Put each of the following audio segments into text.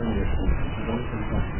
Então,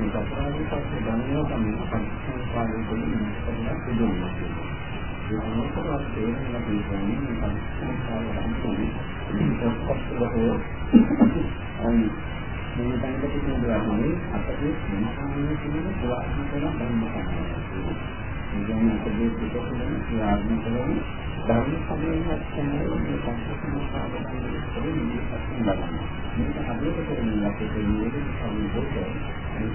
මේ අපරාධ පස්සේ ගන්නවා තමයි සංස්කාරයේ දෙන්නේ කරලා සිදුවෙනවා. ඒ මොකක්ද තේරෙන්න තියෙන්නේ මේ සංස්කාරය තමයි ප්‍රස්තාව මේ දැනගත යුතුයි අපේ මනසාවේ තියෙන ප්‍රවාහන කරන ධර්ම තමයි. මේ කියන්නේ අපේ පිටකෙන ප්‍රාර්ථනා කරන ධර්ම සම්මේලනයක් තමයි මේ සංස්කෘතික සාධකයේ ඉන්නේ මේක හදේට කරන්නේ අපේ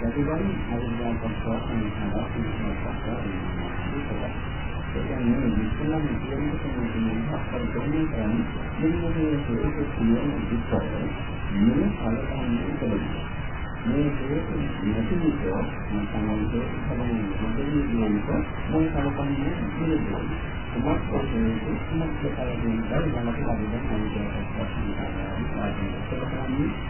නිවැරදි සම්බෝධය ඒකේ විකල්පයන් සම්පූර්ණ අපේ සංස්කෘතික නිසා මොකද පිටකෙන ප්‍රාර්ථනා කරන්නේ ධර්ම සම්මේලනයක් කියන දේ අවබෝධ කරගත්තොත් සහසෙන්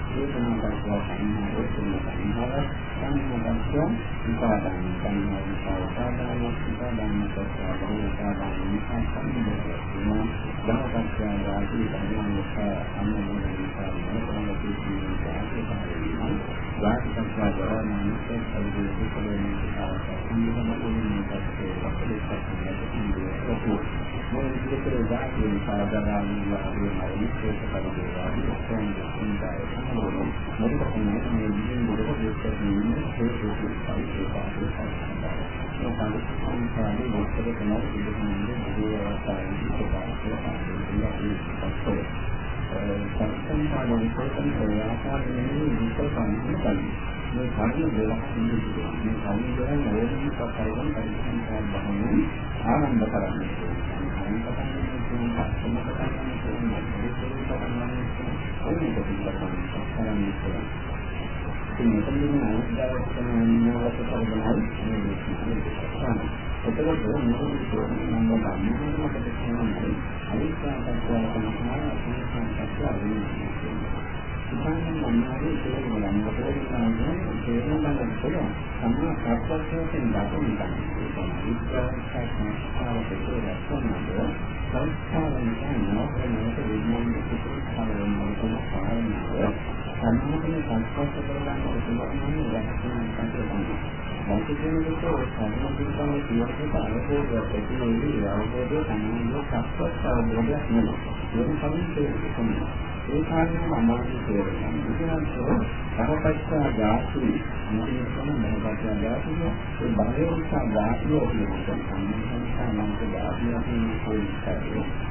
පරිශ්‍රමතාවයෙන් නම් ඉස්සරහින් ගන්නවා කියන්නේ කරන්නේ ඉතින්වත් අපේ වගේ මොකක්ද තමයි කන්ටෙක් ඉතින් මාත් මේ දැන් මේක තමයි මම කියන්නේ යටිවලින් අවිද්‍යාව පස්සෙන් හදාගන්න එක කියන්නේ විශ්ලම් කියන්නේ තමයි අපර දෙන්නේ කියන්නේ මෙන්න මේ හේතු කියන විස්තර මේ කලකන්නේ කරන්නේ මේ හේතු නැති නිසා මම තමයි තමයි මොකද කියන්නේ මම කලකන්නේ කියන්නේ මොකක් වශයෙන්ද මොකක් කලින් දැන් මම කියන්නේ අනිත්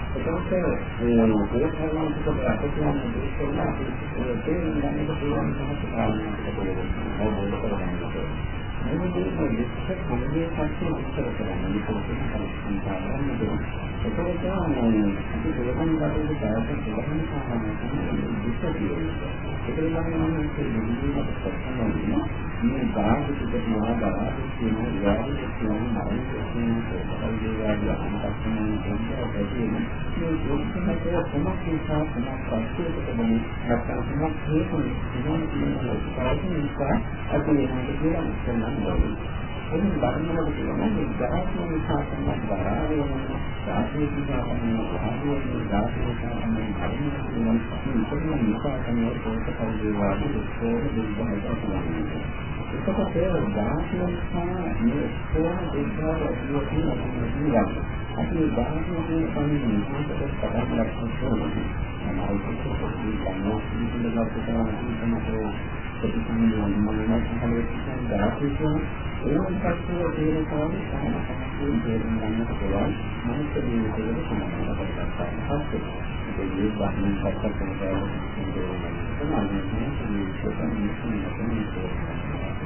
මේ ජීවිතය තමයි ඒකේ අද අනුභව විකාශ මේක කියන්නේ ඉස්සෙල්ලා කල්පනා කරන කියන්නේ මොනවද? සංස්කාර ධර්ම කියන විස්තරය සහසින් දෙවන ළඟට ආත්ම තුනකට සම්බන්ධ කරලා කතා කරනවා. යාත්ම, නියාත්ම, විමලා. ආත්ම කියන එක තමයි විලාසය. ඒක විලාසය මොනවාද? අත්වාදී. ඒ අපි පොතක් සම්බන්ධ වෙන ප්‍රශ්න වලට ගොඩනගන්න පුළුවන්. එන්න මොකද සංඛාරය ගන්න මේ ජීවිතේට සමනක් සම්බන්ධ කරන සිද්ධාන්තයක්. ඒක අන්තර් දෙකකින් අපේ සංඛාරය අපිට තේරුම් ගන්න ඉස්සෙල්ලා මොනවද ආධිකේක සම්බන්ධ කරගන්න මේ උපාසන මේ ජීවිතේ සම්බන්ධ අපේ දැන් මාතෘකක කියන එක සම්බන්ධ වෙනවා ඒක සංකේත විඥානයේ තමයි ඒ මොකටද ප්‍රතිවිඥාන දැනීමක් සම්බන්ධව දැනීමක් පිළිවන්නේ මාර්ගයෙන් ක්‍රියාත්මක වන පස්සේ මෙතන හදවතට වෙන්නේ ඒකට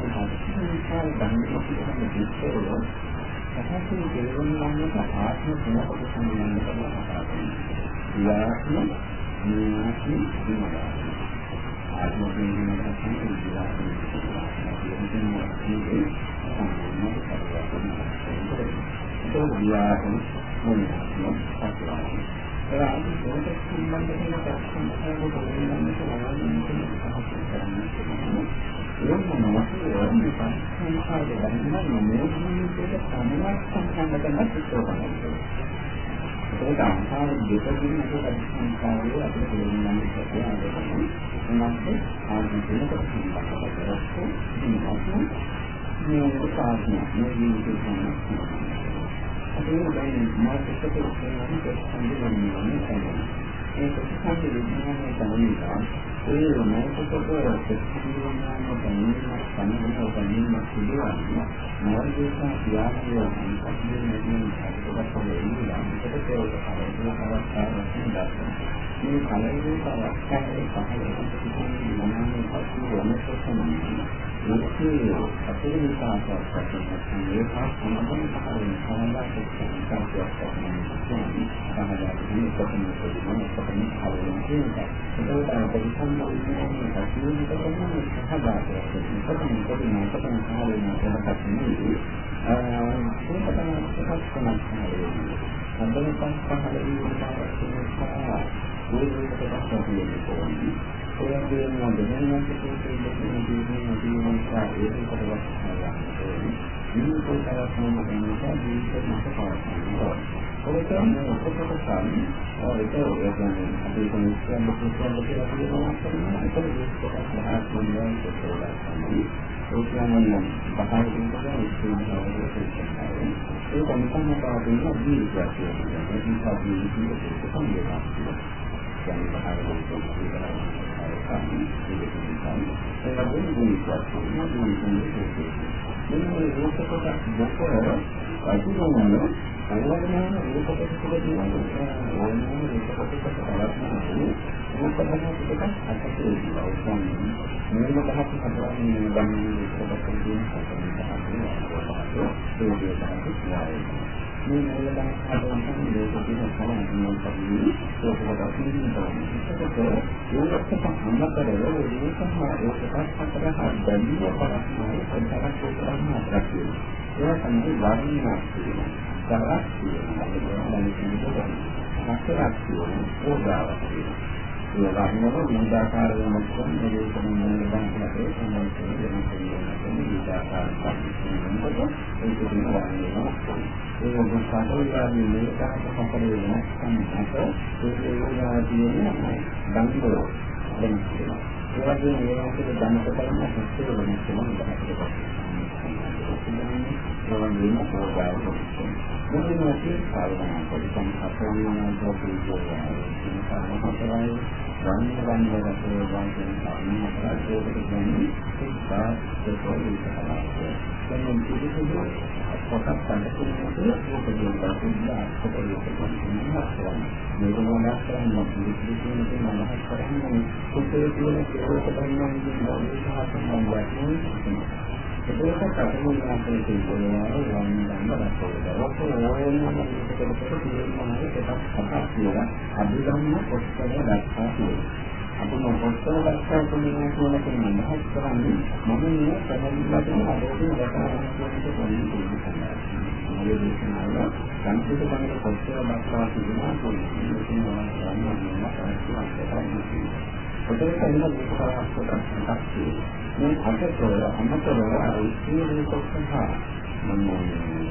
කරේ අවස්ථාවක් නේද මේ කලින් අවස්ථාවේ පහළ මොනවානේ පසු වෙනස තමයි ඒකේ අපේ විකාශයක් කරන මේක සම්බන්ධව පහළ වෙන සමාජයක් තමයි සමාජයේ කොටන කොටන කොටන හරියට කියනවා ඒකට අපිට සම්බන්ධ වෙන කටයුතු කරන සහභාගීත්වයක් කොටන කොටන කොටන හරියට කරකට නෙවෙයි ඒක තමයි සකස් කරන සම්බන්ධකම් පහළ වීම නිසා ඒ විදිහට තමයි ඒ වගේම දැනගන්න තියෙන දෙයක් නෙවෙයි නිසා ඒක කොටවක් කරගන්න. මේ කොටවක් මොනවද නිසා ජීවිතේ මත පවතිනවා. ඔය කියන්නේ ඔක්කොම සාමි ඒක ඔය කියන්නේ අපි කොහොමද මුස්ලිම් කියලා කියනවා කරනවා ඒක දෙකක් මහත් මොනවා කියලා තමයි. ඒ කියන්නේ බහාර දෙන්නට ඉස්සෙල්ලා ඒ කොම්පන්න පාදින ජීවිතය කියන්නේ. ඒක නිසා ජීවිතේ කොහොමද කියන්නේ බහාර දෙන්නට තමයි ඒක තමයි. ඒ වගේම දුක්ඛ සමුදය දුක්ඛ මෙන්න මේ රූප කොටස් දෙක අතුරුමන අයවැන්න රූප කොටස් දෙක තියෙනවා ඕනෑම රූප කොටසක් පවත්නවා රූප කොටස් දෙකක් අතට ඉන්නවා මේක පහක් හතරන්නේ ගන්නේ රූප කොටස් දෙකක් මේ මූලධර්ම හදවතෙන් ලෝකෙක සමානම පරිදි ඒකකට අසුරින් බලන්න. ඒකත් සම්මතරව ඒක සහ ඒකත් අතර හදන්නේ පරස්පර සම්පර්ක කරන අතරතුර. ඒ තමයි වර්ණනා කියන. තරක් කියන. හතරක් කියන. ඕදාවක් කියන. ඒ වගේම මුදාකාර වෙනකොට මේ කොමුනේ බංකලේ සම්බන්ධ වෙන කෙනෙක් මුදාකාර පරිස්සමකට ඒක දිනවන්නේ ඒ වගේ සාකච්ඡාවේ මේකට සම්පූර්ණ වෙනස් සම්මත ඒ ඒවාදීනේ බංකලෝ වෙනවා ඒ වගේම මේකට දැනට කරන සිස්ටම් වෙනස් වෙනවා ඒ වගේම පොඩ්ඩක් මුලින්ම තියෙනවා පොඩි සම්පූර්ණ දෝෂිකෝවා කියන කාරණා වන්නේ වන්නේ රටේ වන්නේ සාමාන්‍ය ප්‍රායෝගික කියන්නේ ඒක දෙකෝලි තමයි. දැන් පිළිතුරු පොතක් ගන්නකොට ඕකේ පාඩුලා පොතේ තියෙනවා. මේක මොනවද කරන්නේ පිළිතුරු කියන මනස කරන්නේ පොතේ තියෙන ඒක තමයි මම සහ සම්බන්ධයෙන් ඒක කටුන් වාසයේ තියෙනවා වම් ගන්න රසෝද. ඕනෑම කෙනෙකුට තියෙනවා එකක් හතක් කියලා. අභිධර්ම පොත්වල දක්වා තියෙනවා. අපි මොකක්ද දක්වා තියෙනවා කියන කෙනෙක් මහත් කරන්නේ මම මේ ප්‍රබන්ධයෙන් අදෝටි වටාරන කෙනෙක් වෙන්නේ. මේ දේශනාව සංකේත බඳ පොත්වල දක්වා තියෙනවා කියන්නේ ඔතන එන්න දුක්ඛාවක් කොටස් තියෙනවා. මේ අතට අමතරව අර ඉස්තිරි කොටස මේ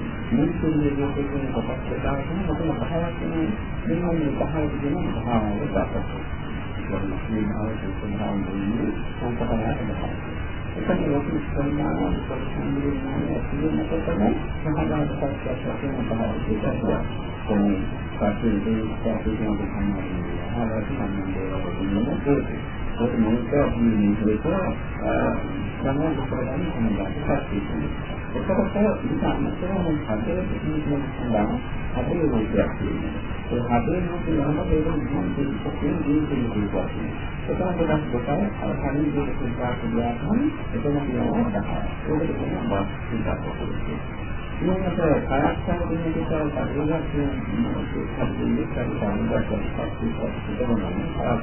මේ පහක් කියන භාවය දාපත්. මේ ආයතන සම්බන්ධයෙන් සංකල්පයක් එතන ලෝක ඉස්ලාම ප්‍රතිසංගිකය කියන කොටම සහදාගතයක් වශයෙන් පහක් දෙකක්. කොහොමද පස්සේ මේ ස්ථාපිත කරන සම්මානය ආවර්ත සම්බන්ධව වෙන්නේ ඒක මොකක්ද මේ මේක සම්මත කරගන්න සම්බන්ධයක් එතකොට ඉතාමත්ම හදේ පිටින් සඳහන් හදේ රූපයක් තියෙනවා. ඒ හදේ රූපය යන දෙයක් නම් දෙකකින් දීපින් කියනවා. එතකොට ගොඩක් කොට අර කලින් දෙක තුනක් කියනවා. එතන කියනවා තමයි. ඒක තමයි බස් ඉස්සරහට. ඊළඟට කායස්ථාන දෙන්නේ කියලා පරිවර්තන හදේ කරලා කරනවා.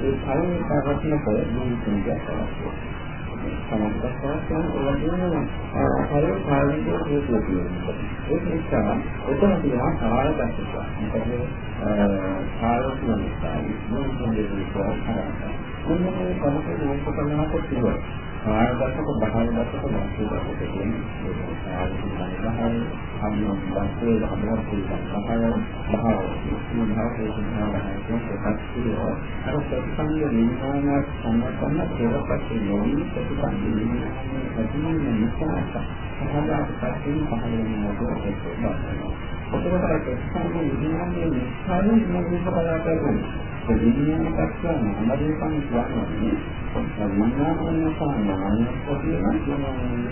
ඒ කලින් පැවැත්ම පොළ ජීවිතයක් අවශ්‍යයි. සමස්තයෙන් ඔයගෙනම හරිය කාර්යයේ හේතු තියෙනවා. ඒක නිසා ඔතන තියෙනවා කාල දැක්ක. මොකද කාල කියන නිසා ඉක්මනින් දෙවියෝ කරා. මොන්නේ කමකේ මොකක්ද කරනකොට තියෙනවා. ආයතක බහල් දක්ක මාසුදක කියන්නේ ආයතන අම්මෝ දැක්කේ අම්මෝ කියන බහල් බහල් මුනහේ කියන ප්‍රතිපත්තිය අර ප්‍රතිසංය නිර්මාණ සම්මතන දේවපත් නොවි ප්‍රතිසංය නිර්මාණ ප්‍රතිමන නිසා සහජාත පස්සේ පහළ වෙන මොකද එතකොට ප්‍රතිසංය නිර්මාණය නිසාම මොකද කරන්නේ විඥාන පස්සම අමරේකම් කියන්නේ විඥාන සාමාන්‍ය කොටියන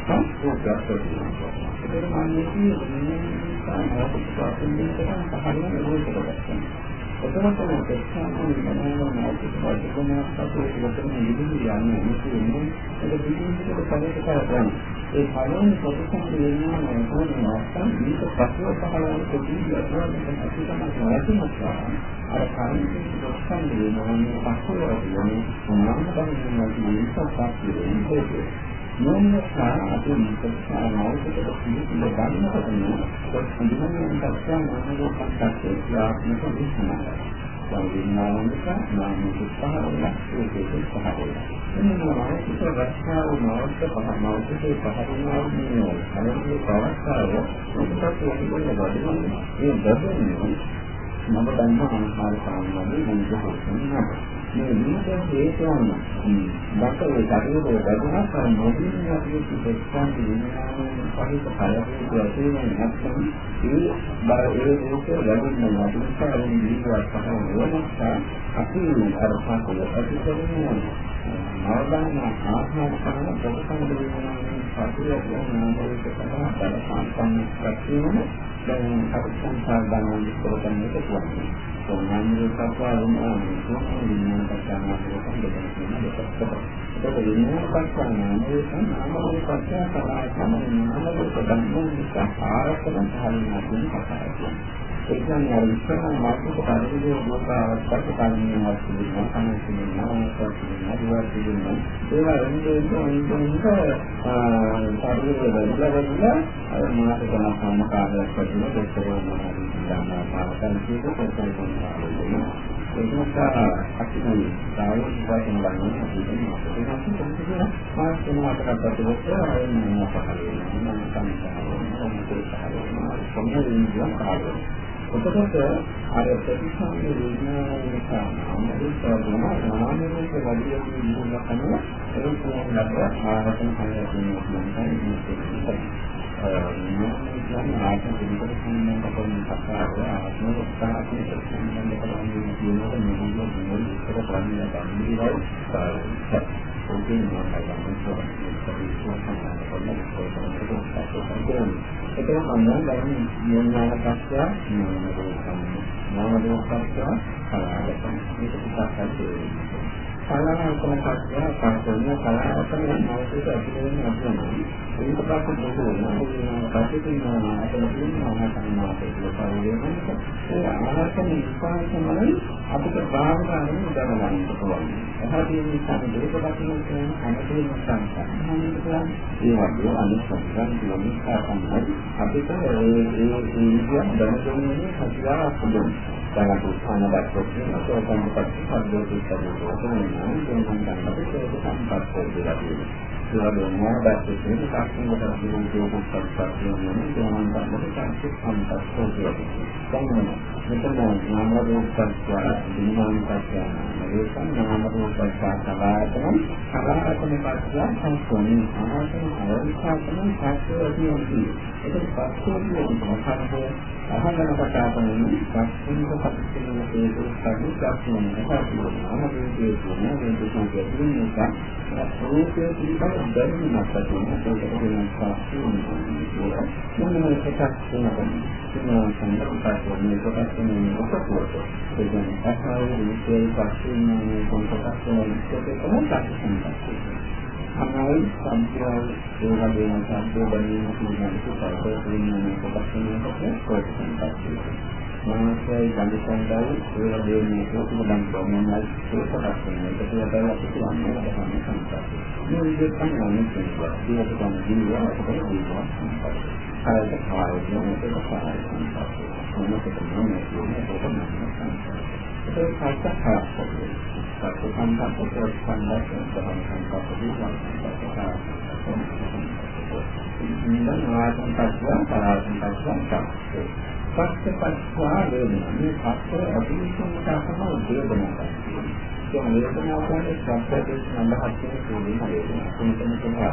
සංස්කෘතයක් තියෙනවා. ඒකට මම කියන්නේ සාමාන්‍ය ප්‍රාථමික පහළම රෝධකයක්. එතකොට මේ ප්‍රශ්නාවන් ගණනාව මානසික වර්ධනයක් අපේ ඉවතන නිදිවි යන්නේ මොකද ඒක දිගින්දිට පරිදි කරගන්න. ඒ පළවෙනි ප්‍රතිසංග විඥානය කියන්නේ නැත්නම් මේක පස්ව පහළ වෙන කොටිය අතුරෙන් අපි තමයි නැතිවෙනවා. අර කායික ප්‍රශ්න විඥානය පස්ව වෙන මොනවාම බඳිනවා කියන එක සත්‍යයෙන් මොනසා අපි ප්‍රශ්නාවකට පිළිතුර ගන්නකොට සම්බන්ධයෙන් දැක්කම මොනවාක් පස්සට යාත්මක විශ්නාවයි. සංවිඥානික නාමික පහරවල ඒකේ පහරවල. එන්නේ මානසික රක්ෂාව මාර්ග පහ මානසික පහරවල මේ අනිත් පවස්තාව උන්ටත් වගේ වැඩිමනේ. ඒ බබන්නේ මම දන්නා ආහාර සාමග්‍රී මොනවද මේ විමුක්තිය හේතුවම බකලේ කටයුතු වැඩිමත් අර මොදින් අපි කිව්වන් විඥානයේ පහිත කලකේ ඇතිවෙන නැත්නම් ඒ බර ඒ දුක ලැබෙනවා දුක්ඛයෙන් ජීවත් පහළ වෙනවා අපි අර පාකල ඇතිවෙන නවදාන ආත්ම කරන ප්‍රතිසංග විඥානයේ පටිය කියන නාමයක තමයි බල සම්පන්න ප්‍රතිවම දැන් අපි සංසාර ගමන විස්තර කරන්න පුළුවන්. සෝමන්නේ සත්‍යයෙන් ආන්නේ සෝමන්නේ පස්සානාවේ කොහොමද කියන්නේ දෙකක්. ඒක විඤ්ඤාණ පස්සානාවේ සම්මානයේ පස්සා කලාවම නාමයේ ධම්මෝ විස්තරාරකන සාහිණියකින් කතා කරනවා. ඒ කියන්නේ අර ඉස්සරහ මානසික පරිදි මොකාවක් කල්පනාවක් තිබුණා කනසිනේ නාමකතිනේ අදිවාර තිබුණා ඒවා එන්නේ එන්නේ ශරීරය බලලා අර මානසික සම්මාකාරයක් වගේ දෙකේ මොනවද කියනවා පාවතන් කියක පොතේ කොහොමද ඒක නිසා අපි මේ සායෝනික වශයෙන් ගන්න අපි කියනවා ඒක තමයි මානසික මාතකත්වයට ආයෙත් මොනවද පහළ වෙනවා මම සම්පූර්ණ මොකද පහළ වෙනවා කොහොමද එතකොට අර ප්‍රතිසංග විඥානයේ සාමාන්‍යයෙන් තවම නාම රූප වලිය කියන කම ඒක කියන්නේ ආරතන හයකින් මොකක්ද අ ආත්ම පිළිබඳ සම්බන්ධ කරන කතාව ආත්ම උත්සාහයෙන් සම්බන්ධ කරන්නේ කියන එක නෙමෙයි මොකද ඒක ප්‍රඥා ගන්නේ ඔකේ මම කියනවා ඒක මම දැන් ඥාන පස්සය ඥාන රූපම් ඥාන රූපස්සය කලාවතම් මේක ටිකක් අල්ලේ කලාවතම පස්සය පස්සය කලාවතම මානසික අධිකරණ අධ්‍යයනයි ඒක පස්සේ බොහෝ පස්සේ තියෙනවා අතන තියෙනවා තමයි ඒක පරිවර්තනය ඒ ආහාරයෙන් ඉස්පාන තමයි අපිට භාවනාවෙන් උදවන්න පුළුවන් එහාදී නිසා දෙක දකින්න කියන අනුකූල සංස්කාරයන් ඒ වගේ අනිත් සංස්කාරයන් කියනවා තමයි අපිට ඒ ඒ විදිය දැනගැනීමේ හැකියාවක් තිබෙනවා. දැන් උත්සාහන දැක්කොත් අපේ සම්පත් පද්ධතිය කරනවා. ඒක නම් ගන්න අපිට ඒක සම්පත් පොදලා ඒ වගේම මොහොතක් තියෙන සාක්ෂිමකට දිනුම් දෝපක් පරිසරයෙන් යන ගමන් ගන්නට සංකේත සම්පස්සෝ කියනවා. මෙතන නාම රූප පස්සා විඥාන පස්සා මේකම නාම රූප පස්සා සලආයතන සලආයතන පස්සා සංස්කරණය ආයතන අවස්ථාවන සාක්ෂිය කියන්නේ. ඒක පස්සේ කියන මොකක්ද අහගෙන කතා කරන පස්සින්ක පස්සින්ක හේතු සාධු දක්වන එක නාම රූපයේ කියන මේ දුක කියන එක රූපයේ පිළිබඳ දැනීමක් ඇති වෙනවා ඒක කියන සාක්ෂිය මොන මොන එකක් වෙනවද කියන සංකල්පයක් මේ කොටස් වෙන ඔක්කොට ඒ කියන්නේ අසාවේ විශේෂ පස්සින්නේ කොන්ටක්ට් වෙන එක තමයි සාක්ෂිය අනයි සම්ප්‍රාය ඒ වගේම සම්පූර්ණ බැලීම කියන එක සල්ප වෙන කොටස් වෙනකොට කොටස් වෙනවා මනසයි ගඳ සංදායි ඒ වගේ මේ කොහොමද නම් ප්‍රමෝණයි ඒකටත් වෙනවා ඒක තමයි අපි කියන්නේ තමයි සංස්කාරය මේ විදිහට තමයි මේක කියනවා ඒක තමයි දිනවා අපිට කියනවා කායක කායක මොකද කායක සංස්කාරය මොකද තමයි කියන්නේ ඒක තමයි ඒක කායික කායක සත්‍ය සංකප්ප ප්‍රතිසංගත සම්බන්ධ සංකප්ප දිනවා ඉන්න ආත්ම තත්ත්ව පරාත්ම තත්ත්ව පස්සපස්සා වේදනා මේ පස්ස අභිසම්මත තමයි වේදනා කියන්නේ වේදනාව කියන්නේ සම්පතේ සම්බහත් වෙන කෝලින වේදනා කොහොමද කියනවා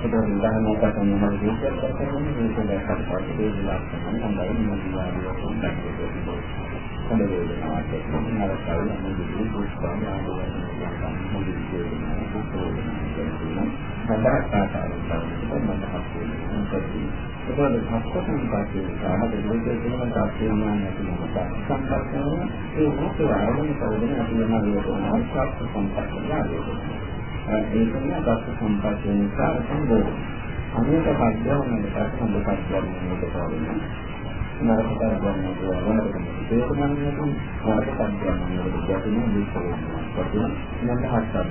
ඒක උදාහරණයක් වශයෙන් මම විස්තර කරන්නේ මේක දැක්කට පස්සේ වේදනා තමයි හඳයි මම විවාදයක් හොඳට හොඳ වේදනාවක් එක්ක නරකයි මොකද දුක්ඛාන ආවෝදන මොකද වේදනාවක් දුක්ඛ හදාගන්න ආකාරයෙන් තමයි මම හස්තේ ඒකවල භක්ත සංකල්පයේ සාහද දෙවියන් කියන තාක්ෂණය නැති මොකක්ද සංකල්පන ඒ මොකද ආරම්භ කරගෙන අපි යන වේදනා ශාස්ත්‍ර සංකල්පය ඒක කියන්නේ භක්ත සංකල්පය නිසා සම්බෝධ අනේක පද්‍යවන දෙකක් සම්බෝධ කරගන්න ඕනේ නරකට ගන්න ඕන ඒක නම් නේද නරකට ගන්න ඕන දෙයක් නෙවෙයි මේක. පස්සේ නම් හත්ක්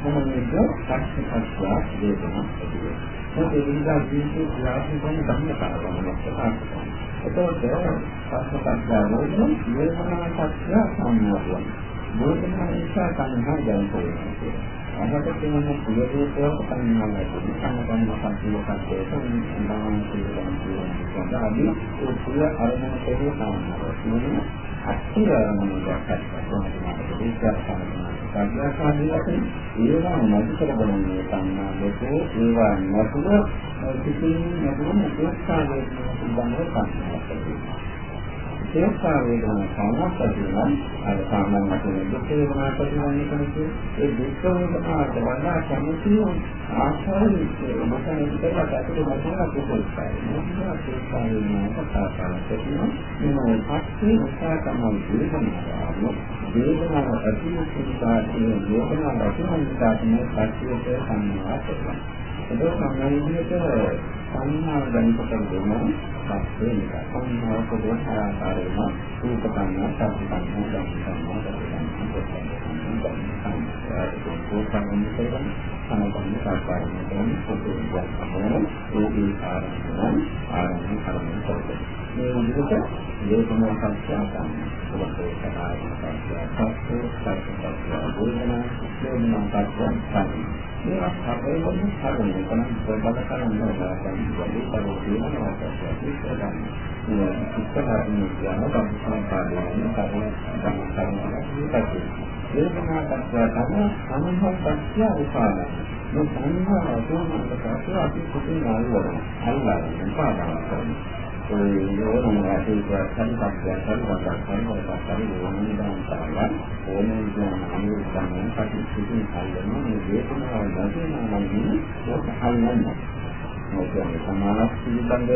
සරලව පොත්පත් දෙකක් ඒක මොකද සංකල්පය නිසා සෝක සංකල්පය ගන්නවා මේ විදිහට අනුකම්පාවක් නම් ඒකත් ගන්න සංකල්පය ගන්නවා දීපාසන දීපා සංකල්පය ගන්නවා කාර්යකාරණ කාර්යකාරණ සංකල්පය ගන්නවා අවබෝධයෙන් ඒක තමයි මොනවාද මොනවාද සංකල්පය ගන්නවා මොනවද පස්සපස්සා වේදනා ඇතිවේ. ඒ විදිහට ජීවිතේ ක්‍රියාත්මක වන ධර්ම කාරණාවක් ප්‍රකාශ එතකොට පස්සපස්සා වේදනා වේදනා සත්‍ය සම්මෝහය. වේදනා නිසා සංහා ජනකෝය. අහකට තියෙන පිළිවෙලක සංඥාවක් තියෙනවා. සංකල්ප සංකේතයෙන් සම්බන්ධ කරගෙන තියෙනවා. ආදී ඒ සිය අරමුණ කෙරේ සාමාන්‍යව අත්‍යවශ්‍යම දෙයක් තමයි. සංඥාකාරීයකින් ඒවා නැති කරගන්නේ සංඥා දෙකේ ඒවා නැතුව කිසිම නැතුව උපස්ථානයේ සම්බන්ධව සංඥාවක් උපේක්ෂා වේදනා සාමත් ඇතිවෙනවා අර සාමාන්‍ය වශයෙන් දුක් වේදනා ප්‍රතිවන්නේ කෙනෙකු ඒ දුක් වේදනාට වඩා කැමති ආශාවෙන් මතන ඉතලා ගැටේ මතන කුසල්සයි මොනවා උපේක්ෂා වේදනා කතා කරනවා මේ පස්සේ උත්සාහකම වේදනාව වේදනාව ඇතිවෙන වේදනාව ඇතිවෙන පස්සේ සංඥා කරනවා ඒක සම්මත විදිහට සංඥා ගණිත කරගෙන පස්සේ නිකන් සංඥා පොදු ආකාරයෙන්ම රූප සංඥා, සත්‍ය සංඥා, ධම්ම සංඥා, සංඥා සමගම සාකච්ඡා කරන පොදු විද්‍යාත්මක රෝගී ආරම්භන ආරම්භ කරන කොට මේ විදිහට වේදනා සංස්කාරයන් ඔබේ කතාවේ සංස්කාරය සත්‍ය සත්‍ය වේදනා වේදනා සංස්කාරයන් මේවා හතරවෙනි හතරවෙනි කොනම් බල කරන්නේ නැහැ කියන්නේ පරෝ කියනවා කියලා මේ ඉස්සරහින් යන සම්පූර්ණ කාර්යයන් කරන කරනවා වේදනා දක්වා තමයි සමහත්ත්‍ය උපාදාන මේ සංඥා අතෝමකට අපි කුටින් ආවරන අල්ලාගෙන පාදා කරනවා ඒ යෝනිය ඇතිවලා සංකප්පය සංකප්පය සංකප්පය යෝනිය දාන්තාව ඕනෙන් කියන අනුසම්මන් කටයුතු කරන මේ වේදනාව නැතිනම් ඒක හරියන්නේ මොකද සමානස් පිළිබඳ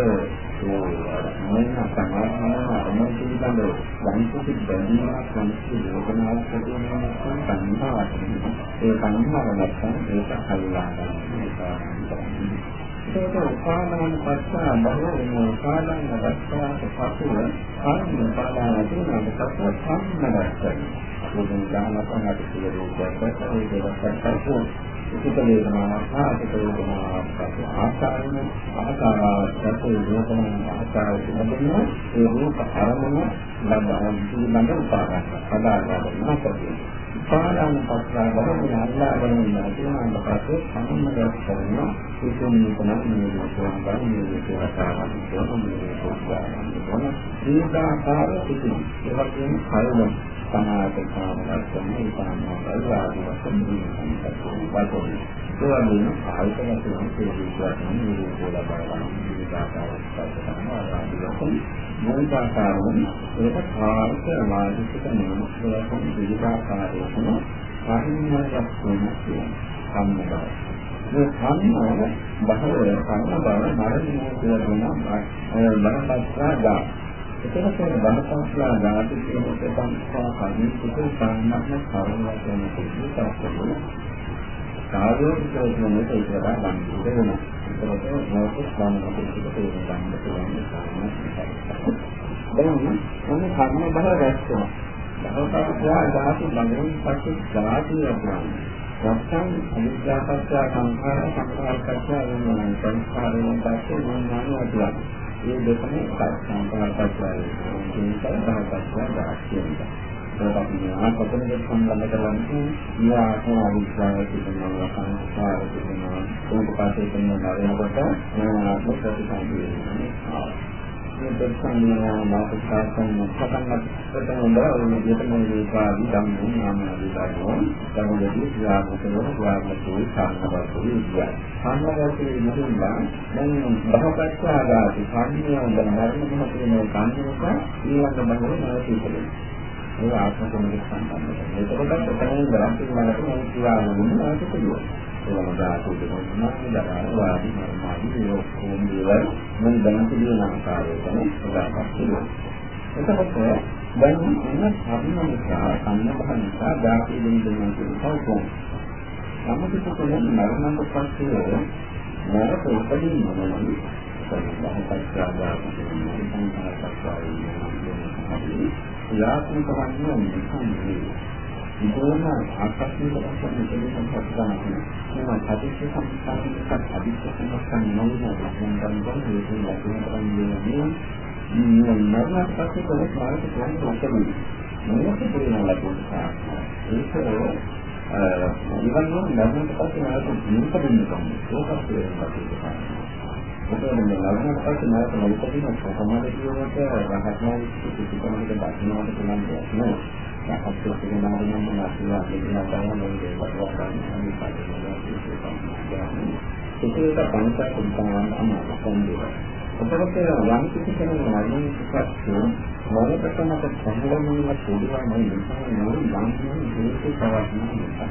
මොන සමානම අරමුණ පිළිබඳ යම්කිසි බැඳීමක් සම්පූර්ණ වේදනාවක් ඇති වෙනවා සංඛාවක් ඒ සංඛාව නැත්නම් ඒක හරියලා ගන්න ඒක උපාදාන පස්සා බහුව උපාදාන රක්ෂාට පසුව කර්ම උපාදාන තුනකට පසුව සම්මරස්සයි. අපේ දාන පහකට කියලා දෙයක් ඒ දෙකක් පසුව සුඛ වේදනාවක් හා සුඛ වේදනාවක් පසු ආකාරයෙන් ආකාරාවට වේදනාවක් ආකාරයට ලැබෙනවා ඒ රූප අරමුණ ලබන පිළිබඳ උපාදාන. අදාළව නැත්නම් පාදාන පස්සා බලමින් අල්ලාගෙන ඉන්නවා කියනවාට පස්සේ සම්මදයක් කරනවා. ඒකෙන් මෙතන මේ විශ්වාස ගන්න මේ විශ්වාසාවන් කරන මේ විශ්වාසාවන් කරන දීපාකාර සිටින ඒ වගේම කයම සමාත කාමරයෙන් මේ පානවල් වශයෙන් වශයෙන් ඒ වගේම ආයතන තුන මේ විශ්වාසයෙන් මේ විශ්වාසාවන් දීපාකාරයක් කරනවා ආදී මොනිකාකාරවන ඒක කාර්ක වාදික නාමස්වරයන් විවිධාකාරයකින් පරිණාමයක් වෙනවා සම්මතය. මේ සම්මාන බහවල සම්බව මරණය කියලා කියන බරපත්ලා දා. එතකොට බරපත්ලා දාති කියන එක සංස්කා කර්මික සම්මත කරුණක් වෙන කිසිවක් කාර්යෝපිත කියන එක ඒක වඩා ගන්න වෙනවා. ඒකට මොකක්ද ගන්න පිළිතුරු තේරුම් ගන්න පුළුවන් සාමාන්‍ය දැන් මොන කර්ම බල රැස්වෙනවා. දහවකා ධාතු ළඟින් පස්සේ ධාතු යනවා. නැත්නම් අනිත්‍යපත්‍ය සංඛාර සංඛාරපත්‍ය වෙනවා. සංඛාරයෙන් පස්සේ මොනවාද වතුලා. මේ දෙකම සංඛාරපත්‍ය වෙනවා. මේක ධාතපත්‍ය ධාතියෙන්ද. අපි ආපතන දෙක සම්බන්ධ කරන්නේ ඊආත්ම අවිස්වාව තිබෙනවා සංස්කාර තිබෙනවා ඒක පස්සේ තියෙනවා වෙනකොට ආත්ම ප්‍රතිසංවේදී වෙනවා මේ දෙකම මාතෘකාවෙන් පටන් ගන්න බෑ මෙතන මේකාදී ධම්මෝ නාමයදී ගන්නවා තමෝදී ක්‍රියාවකෝ ක්‍රියාවකෝ සම්මතෝ විද්‍යා සම්මතයේ නෙමෙයිලා දැන් බහපත්‍යාදාති කර්මියන් දැන් මරණ මොහොතේ මේ කන්නේක ඊළඟ බඳුන නැතිකලේ ඒ ආත්ම කෙනෙක් සම්බන්ධයි. ඒකකට තමයි ග්‍රන්ථි වලට මේ ක්‍රියාවලින් ආසකලිය. ඒවම ධාතු දෙකක් දරාර වාදී මරමාදී ඔක්කොම දේවල් මම දැන් කියන ආකාරයෙන් උදාහරණයක් දෙනවා. එතකොට දැන් එන කර්ම නිසා සම්මත නිසා ධාතු දෙන්න දෙන්න කියන කවුරුන්. සම්මත කොටෙන් මරණයට පස්සේ නරක උපදින්න මොනවද? සම්බන්ධතාවය සංඛාරපත්‍රය ක්‍රියාත්මක වන්නේ නිසන්දී ඉතින් ආකර්ෂණීය වශයෙන් මෙතන සම්පූර්ණ කරනවා. මේ සතිච්ච සම්පූර්ණයක් අධික සම්පූර්ණ නොවන ලක්ෂණ ගන්න හේතු ලක්ෂණ කරන්නේ මේ නරක පස්සේ කොහොමද මාර්ග ප්‍රයත්න කරන්නේ. මේක පුරිණ ලක්ෂණ ඒක ඉවන් නෝ නරක පස්සේ මාර්ග නියුත් වෙන්න කම. ඒකත් වෙනවා. මොකද මේ ලබන පස්සේ මාර්ග මොකද කියන සමාධිය කියනකොට රහත්මාවි කිසිකමකට දකින්නට පුළුවන් දෙයක් නෑ. අපිට කියනවා නම් නැතිවා කියනවා තමයි මේ දේවල් කරන්නේ. ඒක පංච කුණාවන් අමාරුයි. එතකොට යම් කිසි කෙනෙක් මරණය පිටස්සෝ මොනකටමක සම්බන්ධව පොදුවා නම් ඉන්නේ නම් යම් කිසි පවත්නවා.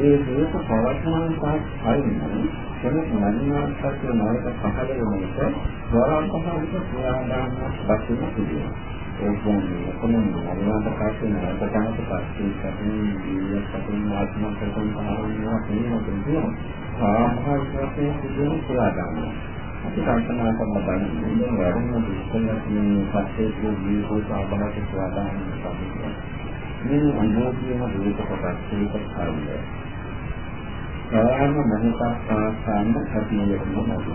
ඒ හේතු පවත්වන පාස් හරිනේ කෙනෙක් මරණයට පස්සේ නරක පහළ වෙන එක වරන්තහාරික ක්‍රියාදානයක් වශයෙන් සිදුවෙනවා. ඒ කියන්නේ කොහොමද මරණයට පස්සේ නැවත තමයි පස්සේ සතුන් ජීවිත සතුන් ආත්ම කරගෙන පාරනවා කියනවා කියන්නේ සාමාජික වශයෙන් සිදුවන පුරාදානය. අපි කල්පනා කරන බලන්නේ වරුණ දුස්සලක් මේ පස්සේ ජීවිත සාභාවික පුරාදානය තමයි. මේ අනුභවයම දුක කොටස් ඒක කාර්යය. සාමාන්‍ය මනසක් පාසන්න කතියෙක මොනවද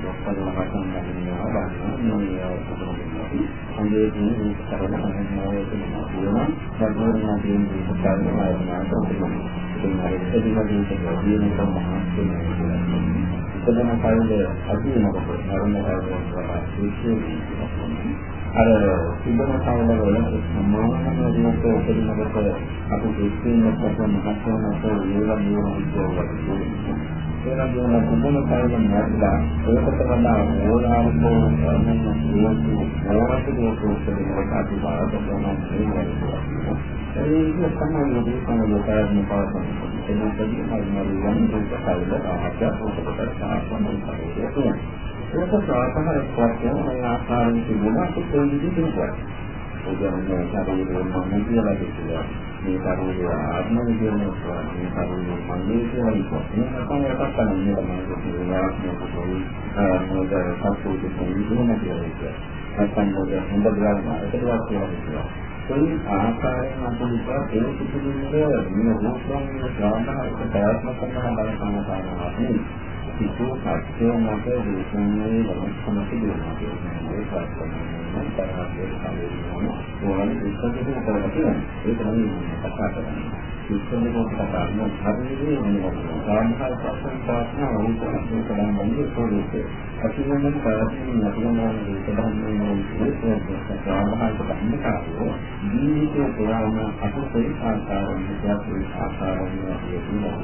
ඔක්කොම වටන් ගන්නවා ගන්නවා මේ අවබෝධය. අන්දේදී මේක කරන අනුමානය කියනවා. සම්පූර්ණ දේන් මේක කරනවා මාතෘකාවක්. ඒ අර සිද්ධම කවල වල සම්මානම රූප උපදිනකොට අපි දෙස්සින්නත් අපේ මහත්වනට ඒවා නියම විද්‍යාවක් ඒවගේම කුමන කාරණා නැත්ලා ඒකට වඩා ඕලාරිකෝ ධර්මයන් හේතු ඕලාරිකෝ සෝතන කාටි බාරක කරන මේවා. ඒ විදිහ තමයි මේ කමල කාරණා පාසන. එනකදී හරිමරි යන දුක කවද ආහත ඔකට සාපමයි කරේ. ඒක සාපහර පස්සේ මේ ආකාරයෙන් තිබුණා ඒක විදිහට කරනවා. ඒ කියන්නේ ශරීරයෙන් මම කියලා කිව්වා. මේ කරුණේ ආත්ම විද්‍යාව මේ කරුණේ මන්නේ කියලා ඉතින් නැත්නම් එකක් තමයි මේ තමයි කියනවා මොකද සතුටු දෙන්නේ කියලා නැත්නම් මොකද හොඳ ග්‍රාම එකටවත් කියලා කොයි ආකාරයෙන් අපිට ඒ සිදුවෙන්නේ මේ රූපයන් ග්‍රාමයක ප්‍රයත්න කරන බලන කාරණාවක් නෙවෙයි සිතෝ සත්‍ය මත දේශනාවේ වරස්කම තිබෙනවා ඒකත් තමයි මම තරහේ සම්බන්ධ ඕනම විශ්වාසයක් කරලා තියෙනවා. ඒක තමයි කතා කරන්නේ. විශ්වාසයක් කතා කරන හරියදී වෙනවා. සාමහල් පස්සෙන් පාස්නා වුණාම කරන්නේ කොහොමද? අතිමම කාර්යයෙන් නැතිවෙනවා ඒක තමයි මේ සාමහල් කන්නේ කාරෝ. ජීවිතේ පුරාම අපේ ආකාරයෙන් විද්‍යාත්මක ආකාරයෙන් කියනවා.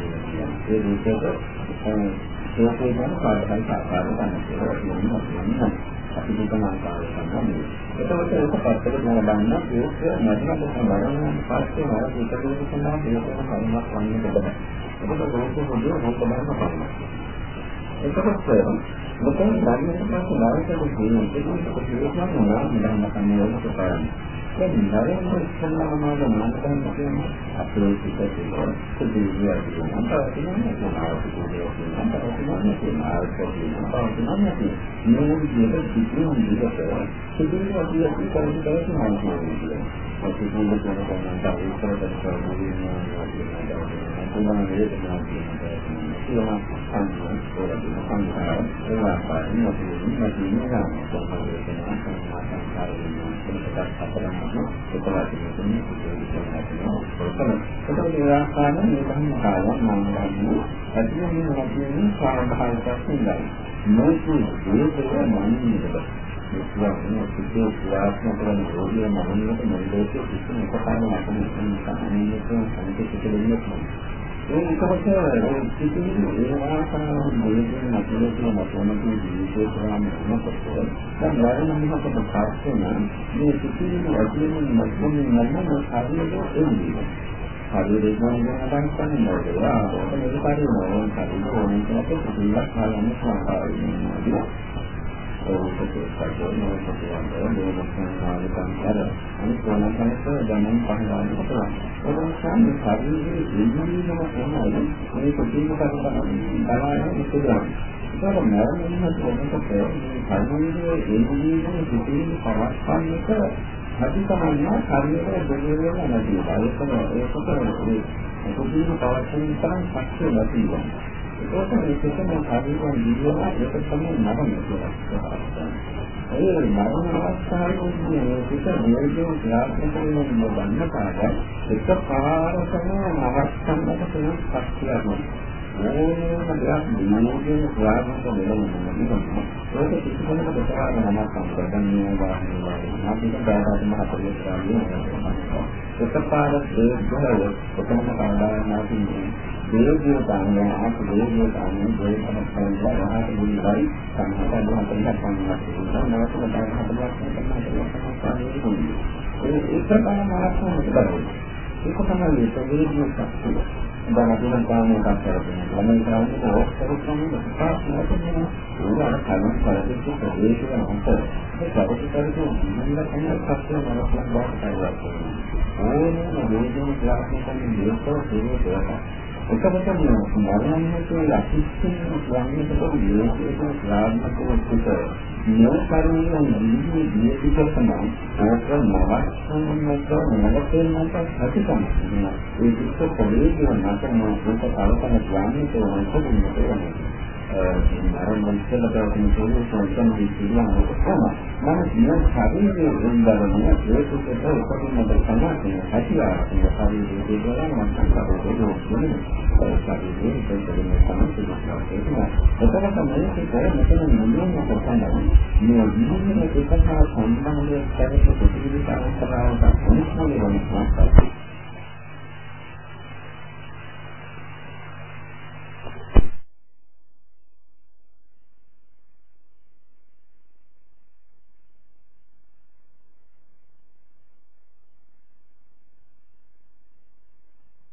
ඒ විදිහට ඒකේ ගැන පාඩම් ආකාරය ගන්න කියලා කියනවා. අපි දුකම ආකාරය තමයි. එතකොට ඒක පැත්තකට නෝදන්න ඒක නැතිනම් බලන්න පස්සේ වල ඒක දුක සඳහා හේතුන කර්මයක් වන්නේ බෑ. එතකොට රෝග හොඳ රෝග බලන්න බලන්න. එතකොට මෙතන ධර්මයට පස්සේ නායකයෙකු කියන එක ඒක හේතුවක් නෑ නේද තමයි ඒක කරන්නේ. දැන් නරේන්ද්‍ර ඉස්සල්ලාමද මානකයන් කියන්නේ අපේ පිටේ සුදුවිය කියනවා. තමයි මොනවාද කියන්නේ. මේ විදිහට කිසිම විදිහකට සුදුවිය කියන කරුණ දෙයක් නැහැ. අපි කියන්නේ කරන තමයි ඉස්සරහට කරන්නේ පුරාණ වේදනා කියනවා. ඒවා සංඥා, පොරදින සංඛාර, ඒවා පාරිණ අපි නැති නේද? සම්පූර්ණ වෙනවා සංඥා සංඛාර වෙනවා. ඒකත් අපරාධ ඒකවත් කියන්නේ ඒකත් ඒ ආකාරයෙන් මේ ධර්ම කාලයක් මම ගන්න. ඇතුළේ මේ නැතිවෙන සාධාරණයක් නෑ. මේක ඒක මනින්නද විශ්වාසන සිද්ධ ක්‍රියාත්මක කරන රෝගිය මනෝමය මොළයේ කිසිම එකපාරම අපිට සම්පූර්ණ සංකේත දෙන්නේ ඒකකොට සිතිවිලි ඒ ආකාරයෙන් මොලේ නැතිවෙන නැතිවෙන ජීවිතේ ප්‍රාම වෙනකොට දැන් වරණ මහකට පස්සෙන මේ සිතිවිලි ඇතුළේ නැත්නම් නැත්නම් හරියට එන්නේ හරියට ගන්න ගන්න ඕනේ ආ ඒක මේක පරිණෝමය කරන ඕනේ කියලා පිළිගන්න හරියන්න සාකාරයි ඒකේ සැකෝන මොකක්ද මේ මොකක්ද අර අනිත් වෙනකන්ට දැනුම් පහදාන්න පුළුවන්. ඒ නිසා මේ ශරීරයේ ඉන්ද්‍රියම තමයි මේ ප්‍රතිම කරන බලාගෙන ඉස්සරහ. ඒක මරණය වෙනකොට මේ ශරීරයේ ඉන්ද්‍රියම පිටින් පවස්සන්නට අධිකමන්න ශරීරයේ දෙවියන් නැති ඒකම ඒකට මේ කුඩින පවතින තරම් ශක්තිය නැතිව ඒකට මේ කිසිම ශරීරයෙන් දිවන ඒක තමයි මරණය කියලා ඒ මරණ අවස්ථාවේදී පිට නියෝජන ක්‍රියාත්මක වෙන බන්න පාඩ එක පාරකම අවස්ථාවකට තියෙන ශක්තියක් ඕනෑම දෙයක් නියෝජන ක්‍රියාත්මක වෙනවා ඒක කිසිම දෙයක් නමක් සම්පූර්ණ වෙනවා අපිට බාහිර මහත්කම් කරන්නේ එකපාරට ඒ ගහල කොතනම කවදාවත් නැතිනේ දේවිය ගන්න ආපු දේවිය ගන්න දෙයක්ම කරලා රහත බුල්ලයි සම්හත දුහතෙන් පන්නනවා නවතම දැන් හදලා කරනවා ඒ ඒක තමයි මාර්ගය ඒක තමයි ප්‍රවේගිය ශක්තිය දැන් අපි නම් කාමයේ කතරගෙන ළමයි කරන්නේ ඔක්කොම තමයි පාස්නකට නේ උදාන කලින් පරිදි ප්‍රවේශ වෙනකොට ඒ පරිසරයේ නිමල කෙනෙක් සත්‍ය මනසක් බවට පරිවර්තනය ඕනෑම වේදන ක්ලාසිකල් නිරතව සිදුවෙනවා එතකොට මරණය කියලා අතිශයින් වන්නේකොට මේකේ ප්‍රාණක උත්සත මේ කරුණෙන් නිවි දීපික තමයි ඕක නවස්සන්නක නවතෙන්නට අතිකම ඒ දුක්ඛ පොළේ කියන නැතම ඕක කල්පනා ගන්න තෝරන කෙනෙක් මරණ ඉස්සෙල්ලා තවම සෝලෝෂන් තමයි කියනවා කොහොම මම කියන ශරීරයේ වෙනදරම ඒකකට උපදින තමයි හැකියාව කියන ශරීරයේ දේවල් මම සංකල්ප දෙන්නේ ශරීරයේ දෙන්න තමයි එතකොට මේක කර මෙතන මුලින්ම කරන්නේ මේ විදිහේ එකක සම්බන්ධයක් කරගෙන ප්‍රතිවිධ අවස්ථාවක අනුස්මරණය වෙනවා